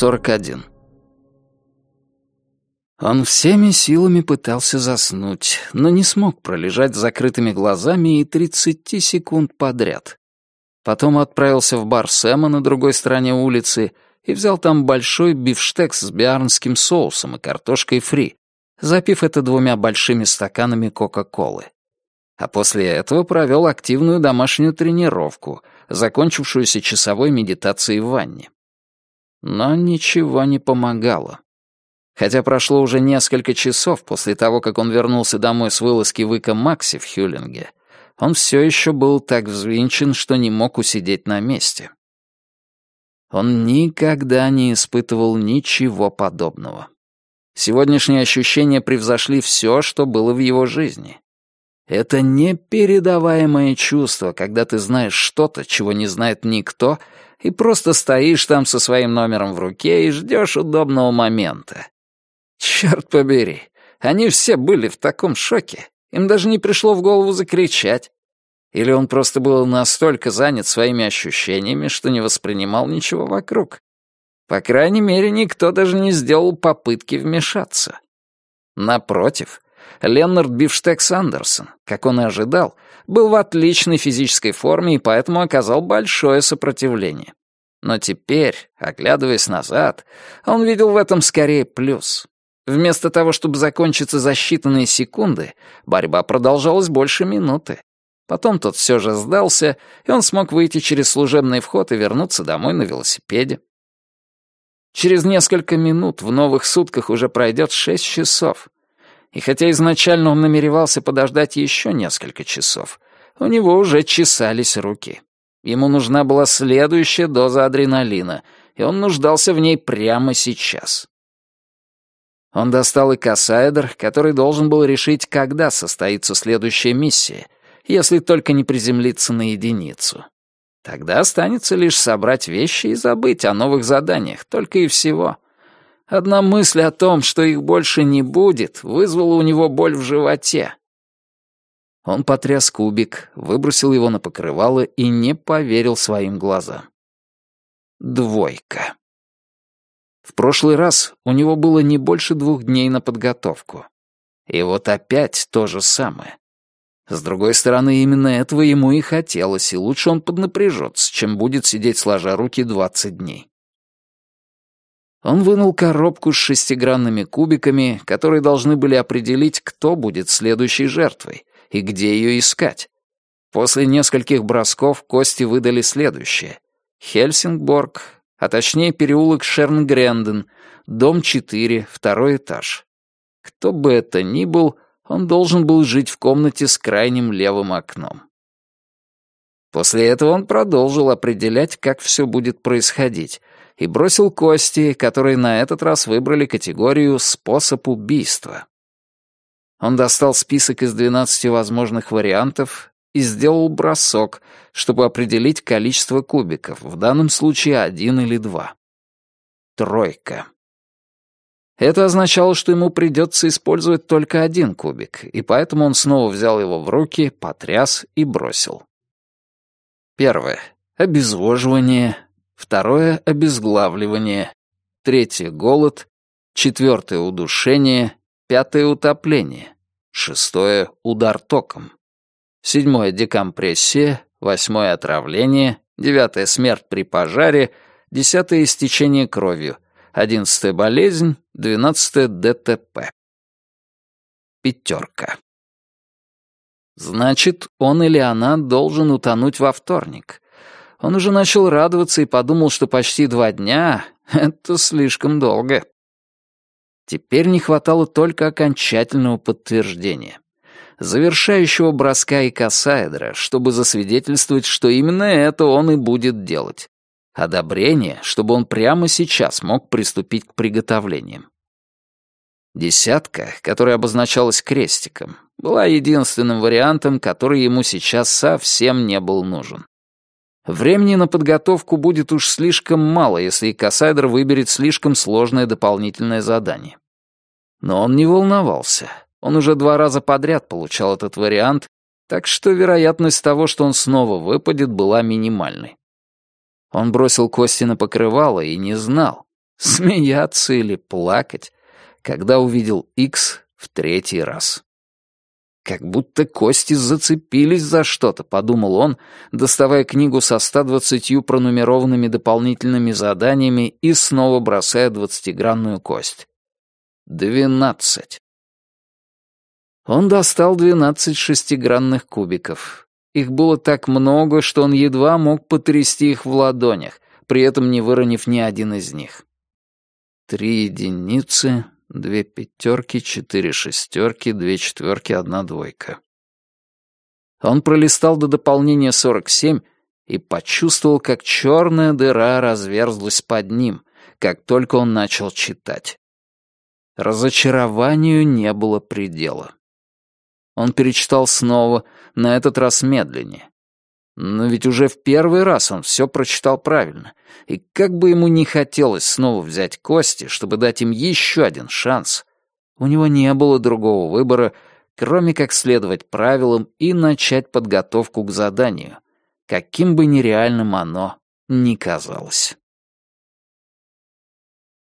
41. Он всеми силами пытался заснуть, но не смог пролежать с закрытыми глазами и 30 секунд подряд. Потом отправился в бар Сэма на другой стороне улицы и взял там большой бифштекс с биарнским соусом и картошкой фри, запив это двумя большими стаканами Кока-Колы. А после этого провел активную домашнюю тренировку, закончившуюся часовой медитацией в ванне. Но ничего не помогало. Хотя прошло уже несколько часов после того, как он вернулся домой с вылазки в Ика Макси в Хюлинге, он все еще был так взвинчен, что не мог усидеть на месте. Он никогда не испытывал ничего подобного. Сегодняшние ощущения превзошли все, что было в его жизни. Это непередаваемое чувство, когда ты знаешь что-то, чего не знает никто, и просто стоишь там со своим номером в руке и ждешь удобного момента. Черт побери, они все были в таком шоке, им даже не пришло в голову закричать. Или он просто был настолько занят своими ощущениями, что не воспринимал ничего вокруг. По крайней мере, никто даже не сделал попытки вмешаться. Напротив, Леннард Бифштекс Андерсон, как он и ожидал, был в отличной физической форме и поэтому оказал большое сопротивление. Но теперь, оглядываясь назад, он видел в этом скорее плюс. Вместо того, чтобы закончиться за считанные секунды, борьба продолжалась больше минуты. Потом тот все же сдался, и он смог выйти через служебный вход и вернуться домой на велосипеде. Через несколько минут в новых сутках уже пройдет шесть часов. И хотя изначально он намеревался подождать еще несколько часов, у него уже чесались руки. Ему нужна была следующая доза адреналина, и он нуждался в ней прямо сейчас. Он достал и кассайдер, который должен был решить, когда состоится следующая миссия, если только не приземлиться на единицу. Тогда останется лишь собрать вещи и забыть о новых заданиях, только и всего. Одна мысль о том, что их больше не будет, вызвала у него боль в животе. Он потряс кубик, выбросил его на покрывало и не поверил своим глазам. Двойка. В прошлый раз у него было не больше двух дней на подготовку. И вот опять то же самое. С другой стороны, именно этого ему и хотелось, и лучше он поднапряжется, чем будет сидеть сложа руки двадцать дней. Он вынул коробку с шестигранными кубиками, которые должны были определить, кто будет следующей жертвой и где ее искать. После нескольких бросков кости выдали следующее. Хельсингборг, а точнее переулок Шернгренден, дом 4, второй этаж. Кто бы это ни был, он должен был жить в комнате с крайним левым окном. После этого он продолжил определять, как все будет происходить, и бросил кости, которые на этот раз выбрали категорию «способ убийства». Он достал список из 12 возможных вариантов и сделал бросок, чтобы определить количество кубиков, в данном случае один или два. Тройка. Это означало, что ему придется использовать только один кубик, и поэтому он снова взял его в руки, потряс и бросил. Первое. Обезвоживание. Второе. Обезглавливание. Третье. Голод. Четвертое. Удушение. Пятое. Утопление. Шестое. Удар током. Седьмое — декомпрессия, восьмое — отравление, девятое — смерть при пожаре, десятое — истечение кровью, одиннадцатое — болезнь, двенадцатое — ДТП. Пятерка. Значит, он или она должен утонуть во вторник. Он уже начал радоваться и подумал, что почти два дня — это слишком долго. Теперь не хватало только окончательного подтверждения завершающего броска и кассаэдра, чтобы засвидетельствовать, что именно это он и будет делать. Одобрение, чтобы он прямо сейчас мог приступить к приготовлениям. Десятка, которая обозначалась крестиком, была единственным вариантом, который ему сейчас совсем не был нужен. Времени на подготовку будет уж слишком мало, если Кассайдер выберет слишком сложное дополнительное задание. Но он не волновался. Он уже два раза подряд получал этот вариант, так что вероятность того, что он снова выпадет, была минимальной. Он бросил кости на покрывало и не знал, Смеяться или плакать, когда увидел Икс в третий раз. Как будто кости зацепились за что-то, подумал он, доставая книгу со 120 пронумерованными дополнительными заданиями и снова бросая двадцатигранную кость. Двенадцать. Он достал двенадцать шестигранных кубиков. Их было так много, что он едва мог потрясти их в ладонях, при этом не выронив ни один из них. Три единицы, две пятерки, четыре шестерки, две четверки, одна двойка. Он пролистал до дополнения 47 и почувствовал, как черная дыра разверзлась под ним, как только он начал читать. Разочарованию не было предела. Он перечитал снова, на этот раз медленнее. Но ведь уже в первый раз он все прочитал правильно, и как бы ему не хотелось снова взять кости, чтобы дать им еще один шанс, у него не было другого выбора, кроме как следовать правилам и начать подготовку к заданию, каким бы нереальным оно ни казалось.